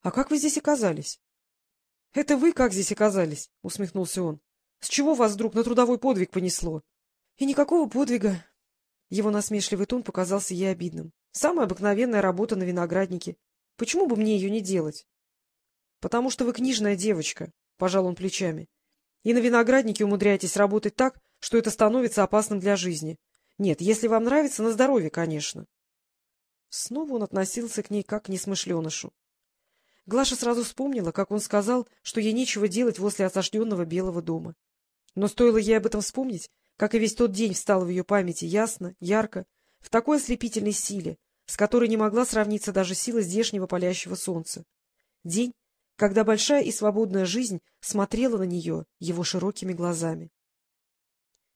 — А как вы здесь оказались? — Это вы как здесь оказались? — усмехнулся он. — С чего вас вдруг на трудовой подвиг понесло? — И никакого подвига. Его насмешливый тон показался ей обидным. — Самая обыкновенная работа на винограднике. Почему бы мне ее не делать? — Потому что вы книжная девочка, — пожал он плечами. — И на винограднике умудряетесь работать так, что это становится опасным для жизни. Нет, если вам нравится, на здоровье, конечно. Снова он относился к ней как к несмышленышу. Глаша сразу вспомнила, как он сказал, что ей нечего делать возле осажденного Белого дома. Но стоило ей об этом вспомнить, как и весь тот день встал в ее памяти ясно, ярко, в такой ослепительной силе, с которой не могла сравниться даже сила здешнего палящего солнца. День, когда большая и свободная жизнь смотрела на нее его широкими глазами.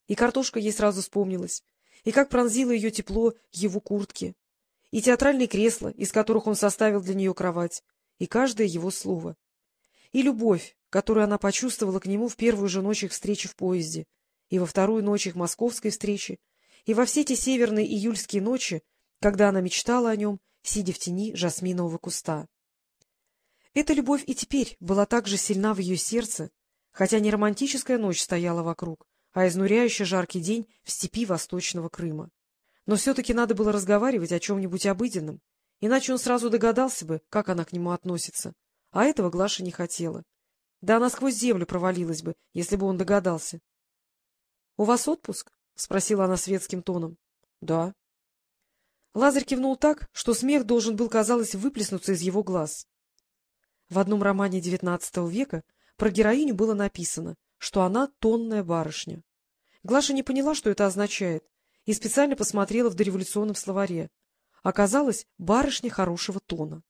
И картошка ей сразу вспомнилась, и как пронзило ее тепло его куртки, и театральные кресла, из которых он составил для нее кровать, и каждое его слово. И любовь, которую она почувствовала к нему в первую же ночь их встречи в поезде, и во вторую ночь их московской встречи, и во все те северные июльские ночи, когда она мечтала о нем, сидя в тени жасминового куста. Эта любовь и теперь была так же сильна в ее сердце, хотя не романтическая ночь стояла вокруг, а изнуряющий жаркий день в степи Восточного Крыма. Но все-таки надо было разговаривать о чем-нибудь обыденном, Иначе он сразу догадался бы, как она к нему относится. А этого Глаша не хотела. Да она сквозь землю провалилась бы, если бы он догадался. — У вас отпуск? — спросила она светским тоном. — Да. Лазарь кивнул так, что смех должен был, казалось, выплеснуться из его глаз. В одном романе XIX века про героиню было написано, что она тонная барышня. Глаша не поняла, что это означает, и специально посмотрела в дореволюционном словаре оказалась барышня хорошего тона.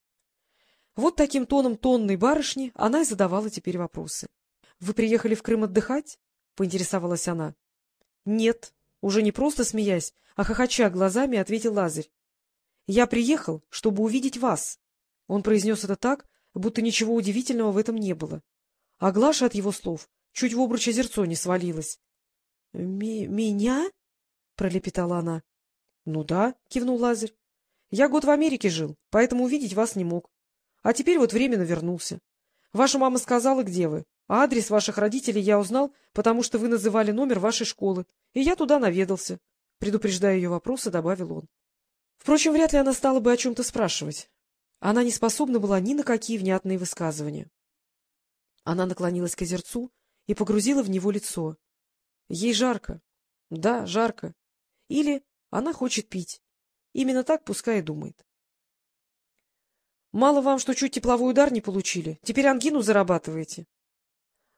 Вот таким тоном тонной барышни она и задавала теперь вопросы. — Вы приехали в Крым отдыхать? — поинтересовалась она. — Нет, уже не просто смеясь, а хохоча глазами, ответил Лазарь. — Я приехал, чтобы увидеть вас. Он произнес это так, будто ничего удивительного в этом не было. А Глаша от его слов чуть в обруч озерцо не свалилась. — Меня? — пролепетала она. — Ну да, — кивнул Лазарь. Я год в Америке жил, поэтому увидеть вас не мог. А теперь вот временно вернулся. Ваша мама сказала, где вы. А адрес ваших родителей я узнал, потому что вы называли номер вашей школы, и я туда наведался. Предупреждая ее вопросы, добавил он. Впрочем, вряд ли она стала бы о чем-то спрашивать. Она не способна была ни на какие внятные высказывания. Она наклонилась к озерцу и погрузила в него лицо. Ей жарко. Да, жарко. Или она хочет пить. Именно так пускай и думает. Мало вам, что чуть тепловой удар не получили. Теперь ангину зарабатываете.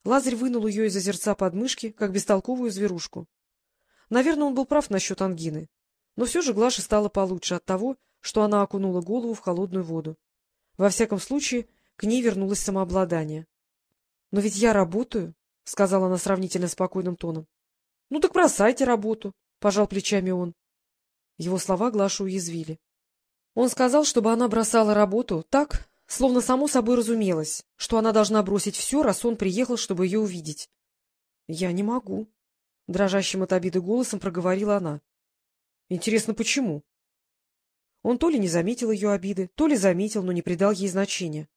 Лазарь вынул ее из озерца подмышки, как бестолковую зверушку. Наверное, он был прав насчет ангины. Но все же Глаше стало получше от того, что она окунула голову в холодную воду. Во всяком случае, к ней вернулось самообладание. — Но ведь я работаю, — сказала она сравнительно спокойным тоном. — Ну так бросайте работу, — пожал плечами он. Его слова Глашу уязвили. Он сказал, чтобы она бросала работу так, словно само собой разумелось, что она должна бросить все, раз он приехал, чтобы ее увидеть. — Я не могу, — дрожащим от обиды голосом проговорила она. — Интересно, почему? Он то ли не заметил ее обиды, то ли заметил, но не придал ей значения.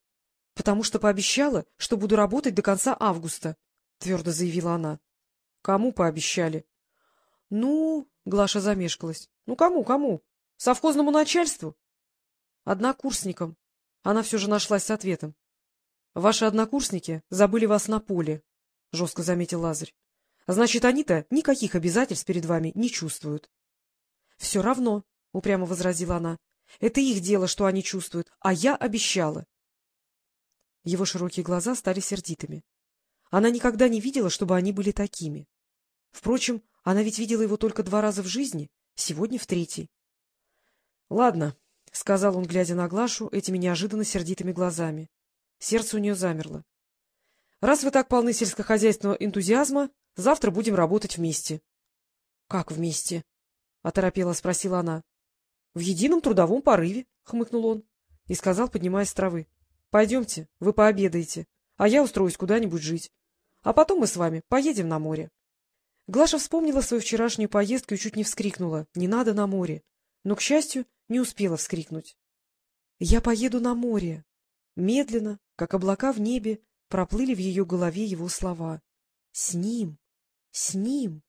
— Потому что пообещала, что буду работать до конца августа, — твердо заявила она. — Кому пообещали? — Ну, — Глаша замешкалась. — Ну, кому, кому? Совхозному начальству? — Однокурсникам. Она все же нашлась с ответом. — Ваши однокурсники забыли вас на поле, — жестко заметил Лазарь. — Значит, они-то никаких обязательств перед вами не чувствуют. — Все равно, — упрямо возразила она. — Это их дело, что они чувствуют, а я обещала. Его широкие глаза стали сердитыми. Она никогда не видела, чтобы они были такими. Впрочем, она ведь видела его только два раза в жизни, сегодня в третий. — Ладно, — сказал он, глядя на Глашу этими неожиданно сердитыми глазами. Сердце у нее замерло. — Раз вы так полны сельскохозяйственного энтузиазма, завтра будем работать вместе. — Как вместе? — оторопела спросила она. — В едином трудовом порыве, — хмыкнул он и сказал, поднимаясь с травы. — Пойдемте, вы пообедаете, а я устроюсь куда-нибудь жить. А потом мы с вами поедем на море. Глаша вспомнила свою вчерашнюю поездку и чуть не вскрикнула «Не надо на море!» но, к счастью, не успела вскрикнуть. — Я поеду на море! Медленно, как облака в небе, проплыли в ее голове его слова. — С ним! С ним!